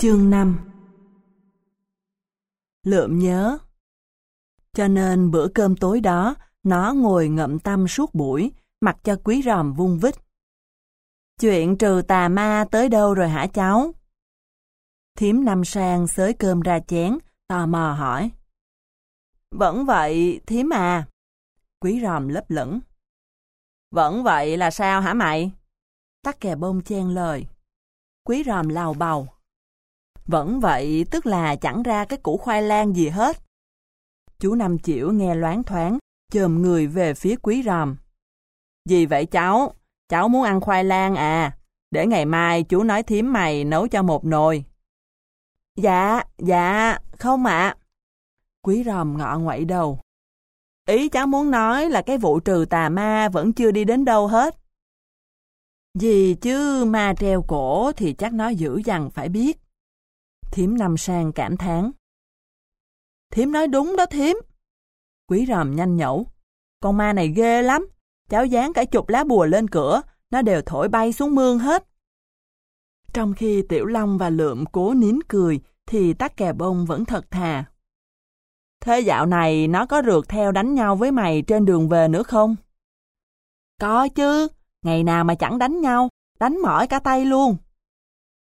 Chương 5 Lượm nhớ Cho nên bữa cơm tối đó, nó ngồi ngậm tâm suốt buổi, mặc cho quý ròm vung vít. Chuyện trừ tà ma tới đâu rồi hả cháu? Thiếm năm sang xới cơm ra chén, tò mò hỏi. Vẫn vậy, thiếm à. Quý ròm lấp lửng. Vẫn vậy là sao hả mày? Tắc kè bông chen lời. Quý ròm lào bầu. Vẫn vậy, tức là chẳng ra cái củ khoai lang gì hết. Chú Năm Chiểu nghe loáng thoáng, chồm người về phía quý ròm. Gì vậy cháu? Cháu muốn ăn khoai lang à? Để ngày mai chú nói thím mày nấu cho một nồi. Dạ, dạ, không ạ. Quý ròm ngọ ngoậy đầu. Ý cháu muốn nói là cái vụ trừ tà ma vẫn chưa đi đến đâu hết. Gì chứ ma treo cổ thì chắc nó dữ dằn phải biết. Thiếm Nam sang cảm thán. Thiếm nói đúng đó thiếm. Quý ròm nhanh nhẩu. Con ma này ghê lắm. Cháu dán cả chục lá bùa lên cửa, nó đều thổi bay xuống mương hết. Trong khi Tiểu Long và Lượm cố nín cười, thì tắc kè bông vẫn thật thà. Thế dạo này nó có rượt theo đánh nhau với mày trên đường về nữa không? Có chứ, ngày nào mà chẳng đánh nhau, đánh mỏi cả tay luôn.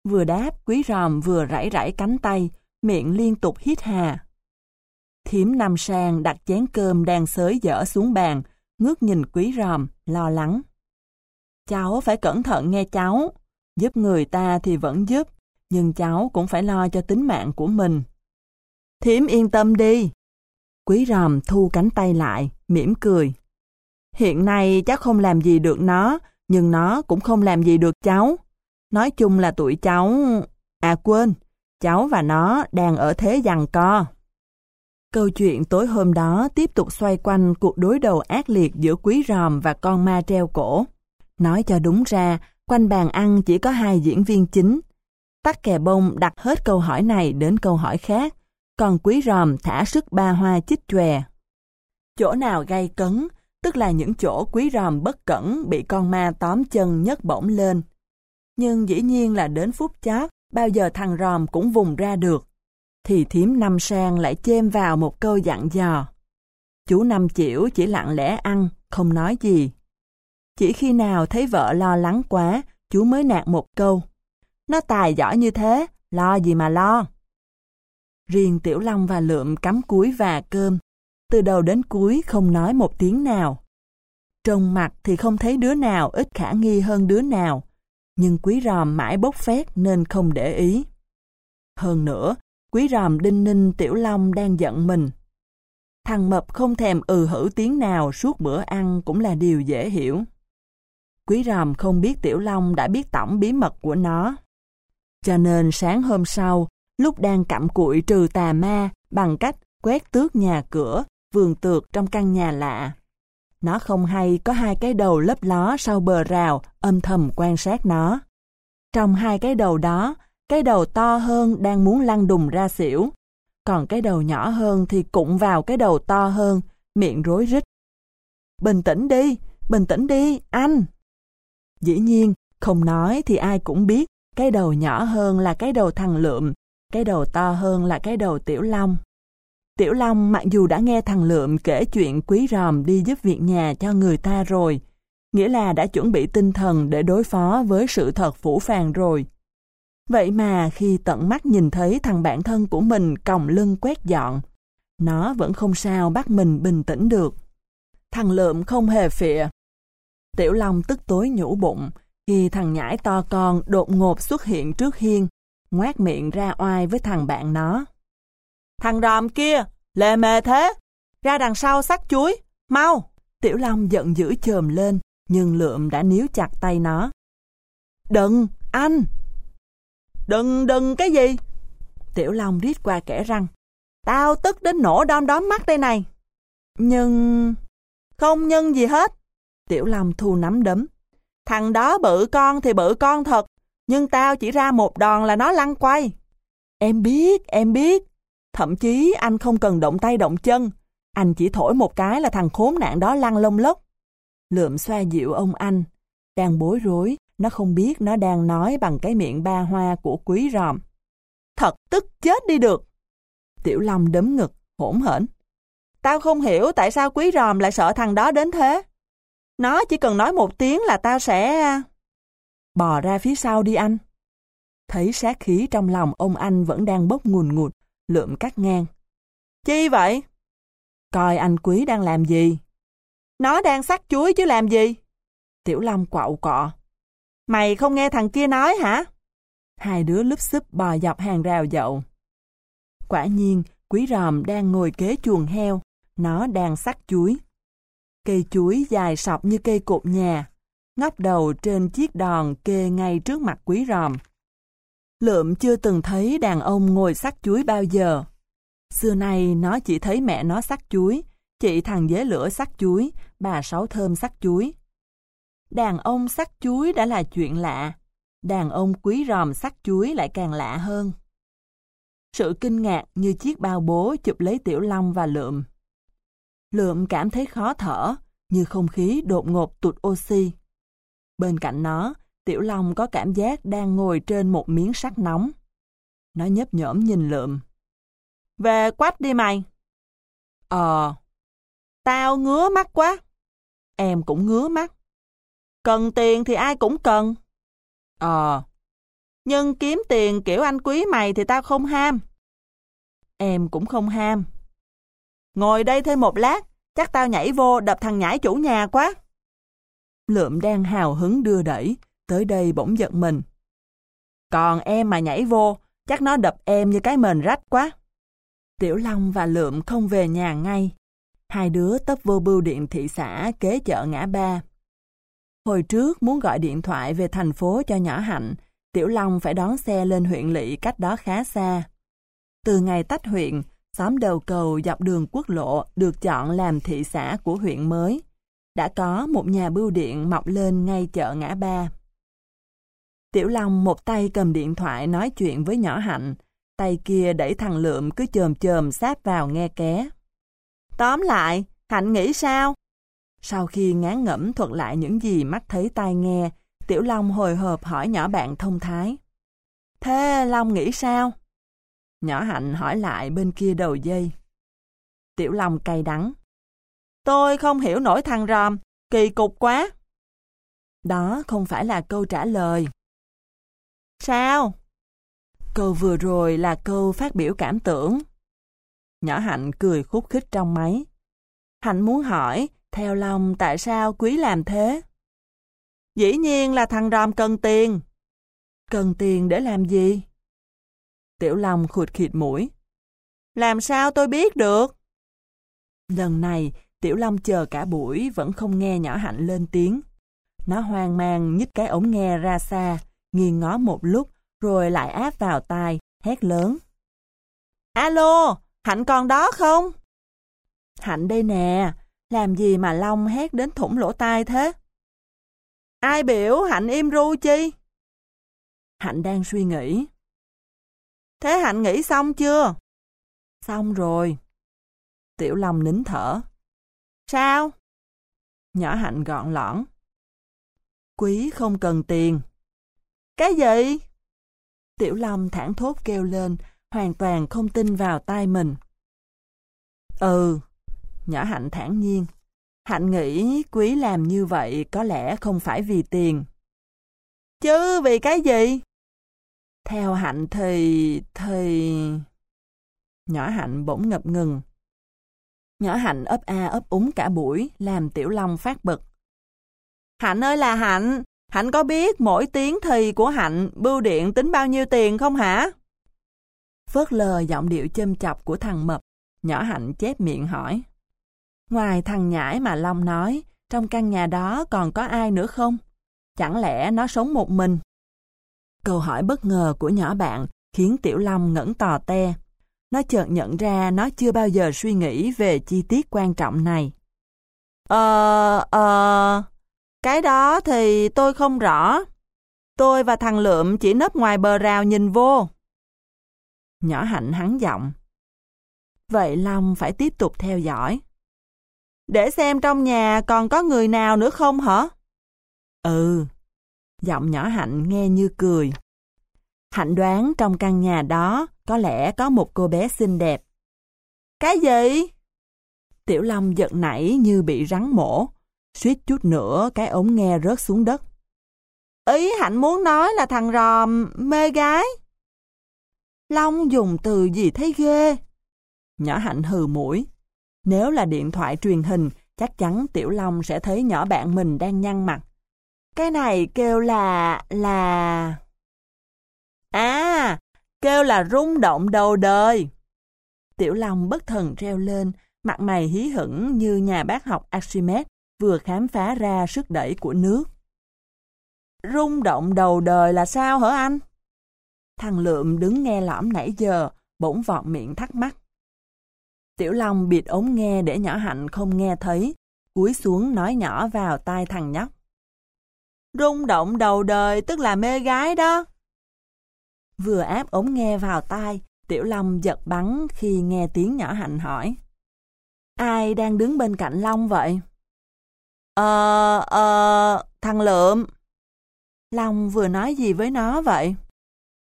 Vừa đáp, quý ròm vừa rảy rảy cánh tay, miệng liên tục hít hà. Thiếm Nam Sang đặt chén cơm đang xới dở xuống bàn, ngước nhìn quý ròm, lo lắng. Cháu phải cẩn thận nghe cháu, giúp người ta thì vẫn giúp, nhưng cháu cũng phải lo cho tính mạng của mình. Thiếm yên tâm đi. Quý ròm thu cánh tay lại, mỉm cười. Hiện nay cháu không làm gì được nó, nhưng nó cũng không làm gì được cháu. Nói chung là tụi cháu... À quên, cháu và nó đang ở thế giằng co. Câu chuyện tối hôm đó tiếp tục xoay quanh cuộc đối đầu ác liệt giữa quý ròm và con ma treo cổ. Nói cho đúng ra, quanh bàn ăn chỉ có hai diễn viên chính. Tắc kè bông đặt hết câu hỏi này đến câu hỏi khác, còn quý ròm thả sức ba hoa chích chòe. Chỗ nào gây cấn, tức là những chỗ quý ròm bất cẩn bị con ma tóm chân nhấc bổng lên. Nhưng dĩ nhiên là đến phút chót, bao giờ thằng ròm cũng vùng ra được. Thì thiếm năm sang lại chêm vào một câu dặn dò. Chú năm chịu chỉ lặng lẽ ăn, không nói gì. Chỉ khi nào thấy vợ lo lắng quá, chú mới nạt một câu. Nó tài giỏi như thế, lo gì mà lo. Riêng Tiểu Long và Lượm cắm cuối và cơm, từ đầu đến cuối không nói một tiếng nào. Trông mặt thì không thấy đứa nào ít khả nghi hơn đứa nào, nhưng quý ròm mãi bốc phét nên không để ý. Hơn nữa, quý ròm đinh ninh Tiểu Long đang giận mình. Thằng Mập không thèm ừ hử tiếng nào suốt bữa ăn cũng là điều dễ hiểu. Quý ròm không biết Tiểu Long đã biết tổng bí mật của nó. Cho nên sáng hôm sau, lúc đang cặm cụi trừ tà ma bằng cách quét tước nhà cửa, vườn tược trong căn nhà lạ. Nó không hay có hai cái đầu lấp ló sau bờ rào, âm thầm quan sát nó. Trong hai cái đầu đó, cái đầu to hơn đang muốn lăn đùng ra xỉu. Còn cái đầu nhỏ hơn thì cụng vào cái đầu to hơn, miệng rối rít. Bình tĩnh đi, bình tĩnh đi, anh! Dĩ nhiên, không nói thì ai cũng biết cái đầu nhỏ hơn là cái đầu thằng Lượm, cái đầu to hơn là cái đầu Tiểu Long. Tiểu Long mặc dù đã nghe thằng Lượm kể chuyện quý ròm đi giúp việc nhà cho người ta rồi, nghĩa là đã chuẩn bị tinh thần để đối phó với sự thật phủ phàng rồi. Vậy mà khi tận mắt nhìn thấy thằng bạn thân của mình còng lưng quét dọn, nó vẫn không sao bắt mình bình tĩnh được. Thằng Lượm không hề phịa. Tiểu Long tức tối nhủ bụng khi thằng nhãi to con đột ngột xuất hiện trước hiên, ngoát miệng ra oai với thằng bạn nó. Thằng ròm kia, lề mề thế, ra đằng sau sắc chuối, mau! Tiểu Long giận dữ chồm lên, nhưng lượm đã níu chặt tay nó. Đừng, anh! Đừng, đừng cái gì? Tiểu Long rít qua kẻ răng. Tao tức đến nổ đom đóm mắt đây này. Nhưng... Không nhân gì hết. Tiểu Long thu nắm đấm. Thằng đó bự con thì bự con thật, nhưng tao chỉ ra một đòn là nó lăn quay. Em biết, em biết. Thậm chí anh không cần động tay động chân. Anh chỉ thổi một cái là thằng khốn nạn đó lăn lông lốc. Lượm xoa dịu ông anh. Đang bối rối, nó không biết nó đang nói bằng cái miệng ba hoa của quý ròm. thật tức chết đi được. Tiểu Long đấm ngực, hỗn hển. Tao không hiểu tại sao quý ròm lại sợ thằng đó đến thế. Nó chỉ cần nói một tiếng là tao sẽ... À, bò ra phía sau đi anh. Thấy sát khí trong lòng ông anh vẫn đang bốc ngùn ngụt, lượm cắt ngang. Chi vậy? Coi anh quý đang làm gì? Nó đang sắc chuối chứ làm gì? Tiểu Long quạo cọ. Mày không nghe thằng kia nói hả? Hai đứa lúp xúp bò dọc hàng rào dậu. Quả nhiên, quý ròm đang ngồi kế chuồng heo, nó đang sắc chuối. Cây chuối dài sọc như cây cột nhà, ngóc đầu trên chiếc đòn kê ngay trước mặt quý ròm. Lượm chưa từng thấy đàn ông ngồi sắc chuối bao giờ. Xưa nay nó chỉ thấy mẹ nó sắc chuối, chị thằng dế lửa sắc chuối, bà sáu thơm sắc chuối. Đàn ông sắc chuối đã là chuyện lạ, đàn ông quý ròm sắc chuối lại càng lạ hơn. Sự kinh ngạc như chiếc bao bố chụp lấy Tiểu Long và Lượm. Lượm cảm thấy khó thở, như không khí đột ngột tụt oxy. Bên cạnh nó, Tiểu Long có cảm giác đang ngồi trên một miếng sắt nóng. Nó nhấp nhổm nhìn Lượm. Về quách đi mày. Ờ. Tao ngứa mắt quá. Em cũng ngứa mắt. Cần tiền thì ai cũng cần. Ờ. Nhưng kiếm tiền kiểu anh quý mày thì tao không ham. Em cũng không ham. Ngồi đây thêm một lát, chắc tao nhảy vô đập thằng nhãi chủ nhà quá. Lượm đang hào hứng đưa đẩy, tới đây bỗng giận mình. Còn em mà nhảy vô, chắc nó đập em như cái mền rách quá. Tiểu Long và Lượm không về nhà ngay. Hai đứa tấp vô bưu điện thị xã kế chợ ngã ba. Hồi trước muốn gọi điện thoại về thành phố cho nhỏ Hạnh, Tiểu Long phải đón xe lên huyện lỵ cách đó khá xa. Từ ngày tách huyện, xóm đầu cầu dọc đường quốc lộ được chọn làm thị xã của huyện mới. Đã có một nhà bưu điện mọc lên ngay chợ ngã ba. Tiểu Long một tay cầm điện thoại nói chuyện với nhỏ Hạnh, tay kia đẩy thằng Lượm cứ chồm chồm sát vào nghe ké. Tóm lại, Hạnh nghĩ sao? Sau khi ngán ngẩm thuật lại những gì mắt thấy tai nghe, Tiểu Long hồi hộp hỏi nhỏ bạn thông thái. Thế Long nghĩ sao? Nhỏ Hạnh hỏi lại bên kia đầu dây. Tiểu Long cay đắng. Tôi không hiểu nổi thằng ròm, kỳ cục quá. Đó không phải là câu trả lời. Sao? Câu vừa rồi là câu phát biểu cảm tưởng. Nhỏ Hạnh cười khúc khích trong máy. Hạnh muốn hỏi, theo lòng tại sao Quý làm thế? Dĩ nhiên là thằng ròm cần tiền. Cần tiền để làm gì? Tiểu Long khụt khịt mũi. Làm sao tôi biết được? Lần này, Tiểu Long chờ cả buổi vẫn không nghe nhỏ hạnh lên tiếng. Nó hoang mang nhích cái ống nghe ra xa, nghiêng ngó một lúc, rồi lại áp vào tai, hét lớn. Alo, Hạnh còn đó không? Hạnh đây nè, làm gì mà Long hét đến thủng lỗ tai thế? Ai biểu Hạnh im ru chi? Hạnh đang suy nghĩ. Thế Hạnh nghĩ xong chưa? Xong rồi. Tiểu Long nín thở. Sao? Nhỏ Hạnh gọn lõn. Quý không cần tiền. Cái gì? Tiểu Long thẳng thốt kêu lên, hoàn toàn không tin vào tai mình. Ừ, nhỏ Hạnh thản nhiên. Hạnh nghĩ Quý làm như vậy có lẽ không phải vì tiền. Chứ vì cái gì? Theo Hạnh thì... thì... Nhỏ Hạnh bỗng ngập ngừng. Nhỏ Hạnh ấp a ấp úng cả buổi, làm Tiểu Long phát bực. Hạnh ơi là Hạnh, Hạnh có biết mỗi tiếng thì của Hạnh bưu điện tính bao nhiêu tiền không hả? Phớt lờ giọng điệu châm chọc của thằng Mập, nhỏ Hạnh chép miệng hỏi. Ngoài thằng nhãi mà Long nói, trong căn nhà đó còn có ai nữa không? Chẳng lẽ nó sống một mình? Câu hỏi bất ngờ của nhỏ bạn khiến Tiểu Long ngẩn tò te. Nó chợt nhận ra nó chưa bao giờ suy nghĩ về chi tiết quan trọng này. Ờ, ờ, cái đó thì tôi không rõ. Tôi và thằng Lượm chỉ nấp ngoài bờ rào nhìn vô. Nhỏ hạnh hắn giọng. Vậy Long phải tiếp tục theo dõi. Để xem trong nhà còn có người nào nữa không hả? Ừ. Giọng nhỏ hạnh nghe như cười. Hạnh đoán trong căn nhà đó có lẽ có một cô bé xinh đẹp. Cái gì? Tiểu Long giật nảy như bị rắn mổ, suýt chút nữa cái ống nghe rớt xuống đất. Ý Hạnh muốn nói là thằng ròm mê gái. Long dùng từ gì thấy ghê. Nhỏ Hạnh hừ mũi. Nếu là điện thoại truyền hình, chắc chắn Tiểu Long sẽ thấy nhỏ bạn mình đang nhăn mặt. Cái này kêu là... là... À, kêu là rung động đầu đời. Tiểu Long bất thần reo lên, mặt mày hí hửng như nhà bác học Archimedes vừa khám phá ra sức đẩy của nước. Rung động đầu đời là sao hả anh? Thằng Lượm đứng nghe lõm nãy giờ, bỗng vọt miệng thắc mắc. Tiểu Long bịt ống nghe để nhỏ hạnh không nghe thấy, cúi xuống nói nhỏ vào tai thằng nhóc. Rung động đầu đời tức là mê gái đó. Vừa áp ống nghe vào tai, Tiểu Long giật bắn khi nghe tiếng nhỏ hạnh hỏi. Ai đang đứng bên cạnh Long vậy? Ờ, ờ, thằng Lượm. Long vừa nói gì với nó vậy?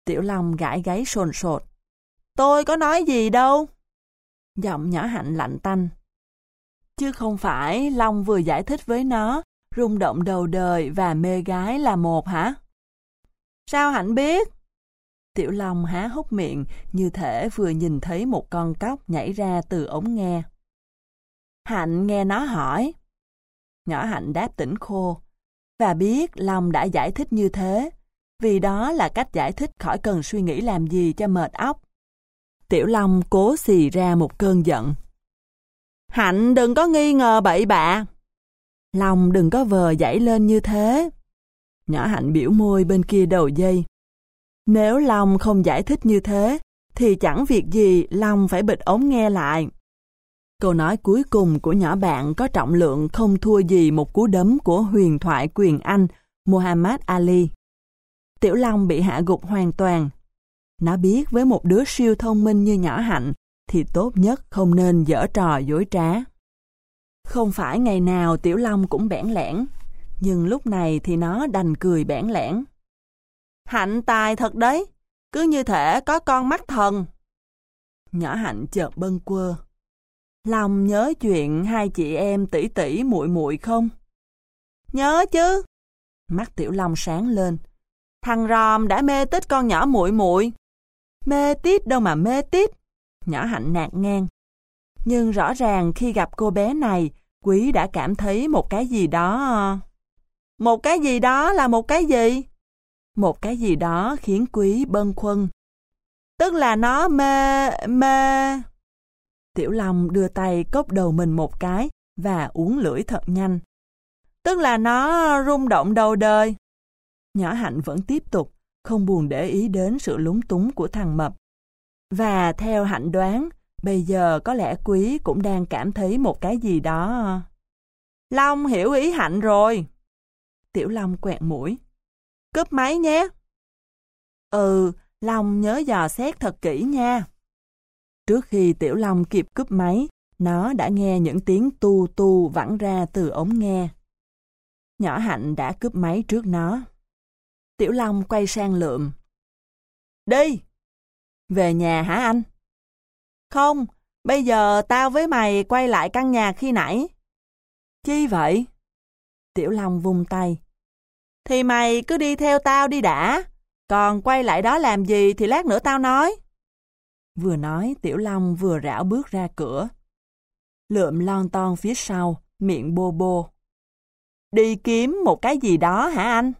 Tiểu Long gãi gáy sồn sột. Tôi có nói gì đâu. Giọng nhỏ hạnh lạnh tanh. Chứ không phải Long vừa giải thích với nó, rung động đầu đời và mê gái là một hả? Sao hạnh biết? Tiểu Long há hốc miệng như thể vừa nhìn thấy một con cóc nhảy ra từ ống nghe. Hạnh nghe nó hỏi. Nhỏ Hạnh đáp tỉnh khô. Và biết Long đã giải thích như thế, vì đó là cách giải thích khỏi cần suy nghĩ làm gì cho mệt óc. Tiểu Long cố xì ra một cơn giận. Hạnh đừng có nghi ngờ bậy bạ. Long đừng có vờ dãy lên như thế. Nhỏ Hạnh biểu môi bên kia đầu dây. Nếu Long không giải thích như thế, thì chẳng việc gì Long phải bịt ống nghe lại. Câu nói cuối cùng của nhỏ bạn có trọng lượng không thua gì một cú đấm của huyền thoại quyền Anh Muhammad Ali. Tiểu Long bị hạ gục hoàn toàn. Nó biết với một đứa siêu thông minh như nhỏ hạnh thì tốt nhất không nên dở trò dối trá. Không phải ngày nào Tiểu Long cũng bẽn lẽn, nhưng lúc này thì nó đành cười bẽn lẽn. Hạnh tài thật đấy, cứ như thể có con mắt thần. Nhỏ hạnh chợt bâng quơ. Lòng nhớ chuyện hai chị em tỷ tỷ muội muội không? Nhớ chứ. Mắt Tiểu Long sáng lên. Thằng Ròm đã mê tít con nhỏ muội muội. Mê tít đâu mà mê tít. Nhỏ hạnh nạt ngang. Nhưng rõ ràng khi gặp cô bé này, Quý đã cảm thấy một cái gì đó... Ờ, một cái gì đó là một cái gì? Một cái gì đó khiến Quý bâng khuâng. Tức là nó mê... mê... Tiểu Long đưa tay cốc đầu mình một cái và uống lưỡi thật nhanh. Tức là nó rung động đầu đời. Nhỏ Hạnh vẫn tiếp tục, không buồn để ý đến sự lúng túng của thằng Mập. Và theo Hạnh đoán, bây giờ có lẽ Quý cũng đang cảm thấy một cái gì đó. Long hiểu ý Hạnh rồi. Tiểu Long quẹt mũi. Cướp máy nhé. Ừ, Long nhớ dò xét thật kỹ nha. Trước khi Tiểu Long kịp cúp máy, nó đã nghe những tiếng tu tu vẳng ra từ ống nghe. Nhỏ Hạnh đã cướp máy trước nó. Tiểu Long quay sang lượm. Đi! Về nhà hả anh? Không, bây giờ tao với mày quay lại căn nhà khi nãy. Chi vậy? Tiểu Long vung tay. Thì mày cứ đi theo tao đi đã. Còn quay lại đó làm gì thì lát nữa tao nói. Vừa nói, Tiểu Long vừa rảo bước ra cửa. Lượm lon ton phía sau, miệng bô bô. Đi kiếm một cái gì đó hả anh?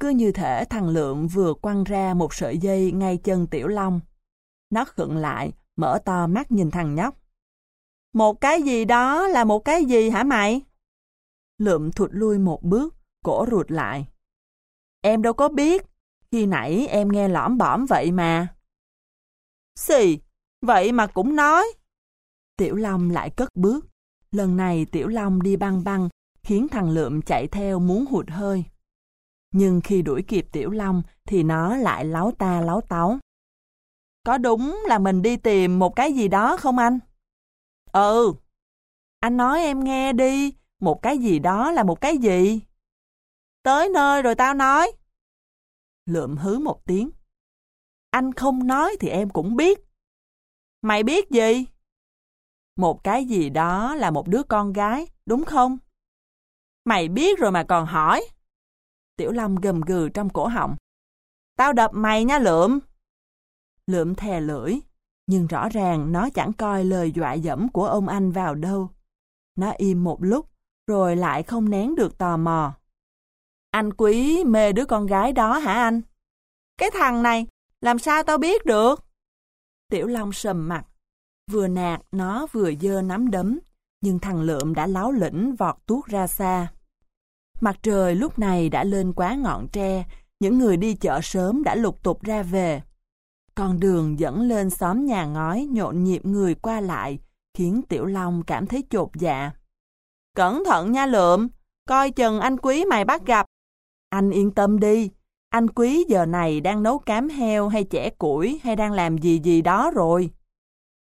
Cứ như thể thằng Lượm vừa quăng ra một sợi dây ngay chân Tiểu Long. Nó khựng lại, mở to mắt nhìn thằng nhóc. Một cái gì đó là một cái gì hả mày? Lượm thụt lui một bước, cổ rụt lại. Em đâu có biết, khi nãy em nghe lõm bõm vậy mà. Xì, vậy mà cũng nói. Tiểu Long lại cất bước. Lần này Tiểu Long đi băng băng, khiến thằng Lượm chạy theo muốn hụt hơi. Nhưng khi đuổi kịp Tiểu Long thì nó lại láo ta láo táo. Có đúng là mình đi tìm một cái gì đó không anh? Ừ. Anh nói em nghe đi, một cái gì đó là một cái gì? Tới nơi rồi tao nói. Lượm hứ một tiếng. Anh không nói thì em cũng biết. Mày biết gì? Một cái gì đó là một đứa con gái, đúng không? Mày biết rồi mà còn hỏi. Tiểu Long gầm gừ trong cổ họng. Tao đập mày nha lượm. Lượm thè lưỡi, nhưng rõ ràng nó chẳng coi lời dọa dẫm của ông anh vào đâu. Nó im một lúc, rồi lại không nén được tò mò. Anh quý mê đứa con gái đó hả anh? Cái thằng này, làm sao tao biết được? Tiểu Long sầm mặt, vừa nạt nó vừa dơ nắm đấm, nhưng thằng lượm đã láo lĩnh vọt tuốt ra xa. Mặt trời lúc này đã lên quá ngọn tre, những người đi chợ sớm đã lục tục ra về. Con đường dẫn lên xóm nhà ngói nhộn nhịp người qua lại, khiến Tiểu Long cảm thấy chột dạ. Cẩn thận nha lượm, coi chừng anh quý mày bắt gặp. Anh yên tâm đi, anh quý giờ này đang nấu cám heo hay chẻ củi hay đang làm gì gì đó rồi.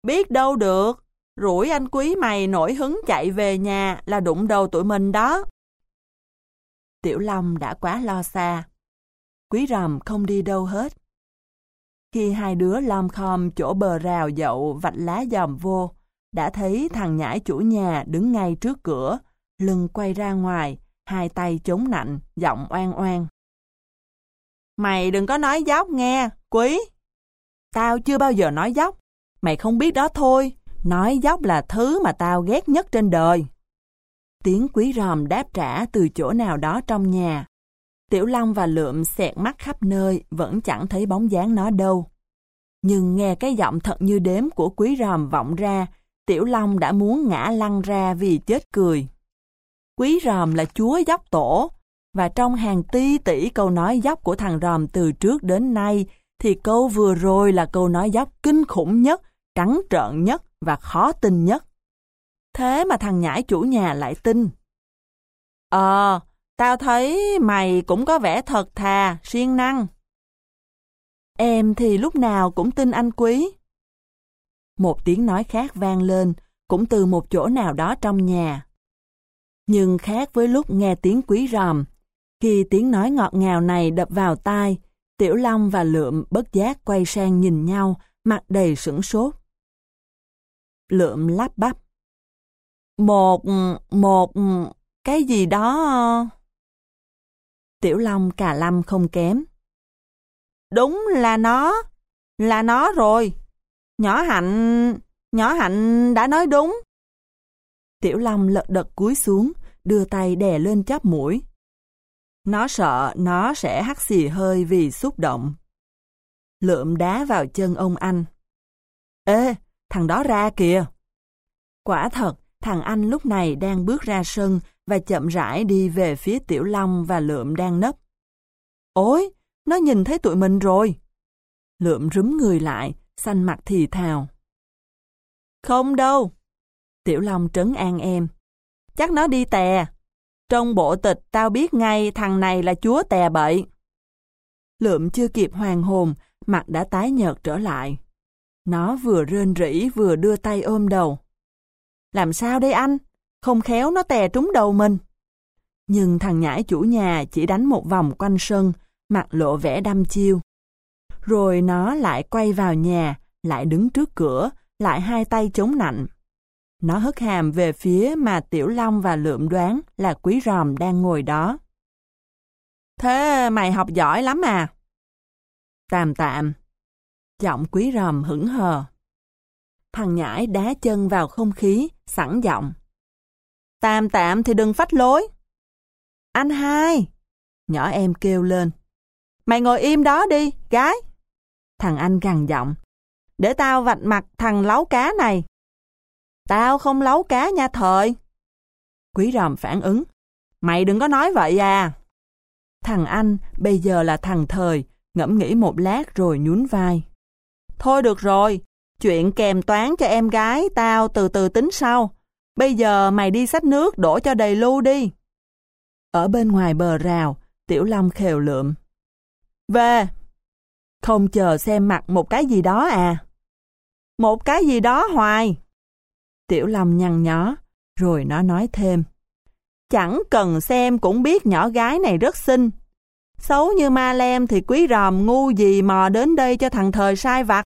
Biết đâu được, rủi anh quý mày nổi hứng chạy về nhà là đụng đầu tụi mình đó. Tiểu Long đã quá lo xa. Quý Rầm không đi đâu hết. Khi hai đứa lom khom chỗ bờ rào dậu vạch lá dòm vô, đã thấy thằng nhãi chủ nhà đứng ngay trước cửa, lưng quay ra ngoài, hai tay chống nạnh, giọng oan oan. Mày đừng có nói dốc nghe, quý. Tao chưa bao giờ nói dốc. Mày không biết đó thôi, nói dốc là thứ mà tao ghét nhất trên đời. Tiếng quý ròm đáp trả từ chỗ nào đó trong nhà. Tiểu Long và Lượm xẹt mắt khắp nơi, vẫn chẳng thấy bóng dáng nó đâu. Nhưng nghe cái giọng thật như đếm của quý ròm vọng ra, Tiểu Long đã muốn ngã lăn ra vì chết cười. Quý ròm là chúa dốc tổ, và trong hàng ti tỷ câu nói dốc của thằng ròm từ trước đến nay, thì câu vừa rồi là câu nói dốc kinh khủng nhất, trắng trợn nhất và khó tin nhất. Thế mà thằng nhãi chủ nhà lại tin. Ờ, tao thấy mày cũng có vẻ thật thà, siêng năng. Em thì lúc nào cũng tin anh quý. Một tiếng nói khác vang lên, cũng từ một chỗ nào đó trong nhà. Nhưng khác với lúc nghe tiếng quý ròm, khi tiếng nói ngọt ngào này đập vào tai, Tiểu Long và Lượm bất giác quay sang nhìn nhau, mặt đầy sửng sốt. Lượm lắp bắp. Một, một, cái gì đó... Tiểu Long cà lâm không kém. Đúng là nó, là nó rồi. Nhỏ Hạnh, nhỏ Hạnh đã nói đúng. Tiểu Long lật đật cúi xuống, đưa tay đè lên chóp mũi. Nó sợ nó sẽ hắt xì hơi vì xúc động. Lượm đá vào chân ông anh. Ê, thằng đó ra kìa. Quả thật, thằng anh lúc này đang bước ra sân và chậm rãi đi về phía Tiểu Long và Lượm đang nấp. Ôi, nó nhìn thấy tụi mình rồi. Lượm rúm người lại, xanh mặt thì thào. Không đâu. Tiểu Long trấn an em. Chắc nó đi tè. Trong bộ tịch tao biết ngay thằng này là chúa tè bậy. Lượm chưa kịp hoàng hồn, mặt đã tái nhợt trở lại. Nó vừa rên rỉ vừa đưa tay ôm đầu. Làm sao đây anh? Không khéo nó tè trúng đầu mình. Nhưng thằng nhãi chủ nhà chỉ đánh một vòng quanh sân, mặt lộ vẻ đăm chiêu. Rồi nó lại quay vào nhà, lại đứng trước cửa, lại hai tay chống nạnh. Nó hất hàm về phía mà Tiểu Long và Lượm đoán là quý ròm đang ngồi đó. Thế mày học giỏi lắm à? Tạm tạm. Giọng quý ròm hững hờ. Thằng nhãi đá chân vào không khí, sẵn giọng. Tạm tạm thì đừng phách lối. Anh hai! Nhỏ em kêu lên. Mày ngồi im đó đi, gái. Thằng anh gằn giọng. Để tao vạch mặt thằng lấu cá này. Tao không lấu cá nha thời. Quý ròm phản ứng. Mày đừng có nói vậy à. Thằng anh bây giờ là thằng thời, ngẫm nghĩ một lát rồi nhún vai. Thôi được rồi, chuyện kèm toán cho em gái tao từ từ tính sau. Bây giờ mày đi xách nước đổ cho đầy lu đi. Ở bên ngoài bờ rào, Tiểu Long khều lượm. Về! Không chờ xem mặt một cái gì đó à? Một cái gì đó hoài. Tiểu Long nhăn nhó, rồi nó nói thêm. Chẳng cần xem cũng biết nhỏ gái này rất xinh. Xấu như ma lem thì quý ròm ngu gì mò đến đây cho thằng thời sai vặt.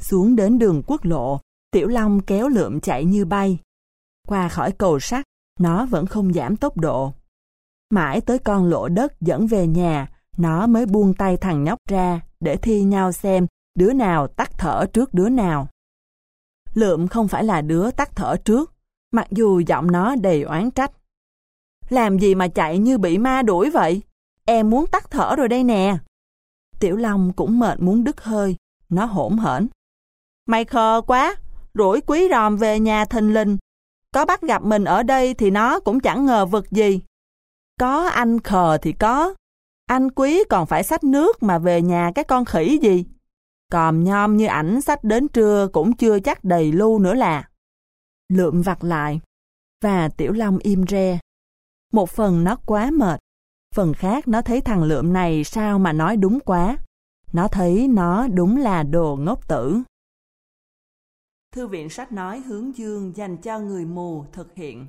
Xuống đến đường quốc lộ, Tiểu Long kéo lượm chạy như bay. Qua khỏi cầu sắt, nó vẫn không giảm tốc độ. Mãi tới con lộ đất dẫn về nhà, nó mới buông tay thằng nhóc ra để thi nhau xem đứa nào tắt thở trước đứa nào. Lượm không phải là đứa tắt thở trước, mặc dù giọng nó đầy oán trách. Làm gì mà chạy như bị ma đuổi vậy? Em muốn tắt thở rồi đây nè. Tiểu Long cũng mệt muốn đứt hơi, nó hỗn hển. Mày khờ quá, rủi quý ròm về nhà thình lình. Có bắt gặp mình ở đây thì nó cũng chẳng ngờ vực gì. Có anh khờ thì có. Anh quý còn phải xách nước mà về nhà cái con khỉ gì. Còm nhom như ảnh sách đến trưa cũng chưa chắc đầy lưu nữa là. Lượm vặt lại. Và Tiểu Long im re. Một phần nó quá mệt. Phần khác nó thấy thằng lượm này sao mà nói đúng quá. Nó thấy nó đúng là đồ ngốc tử. Thư viện sách nói hướng dương dành cho người mù thực hiện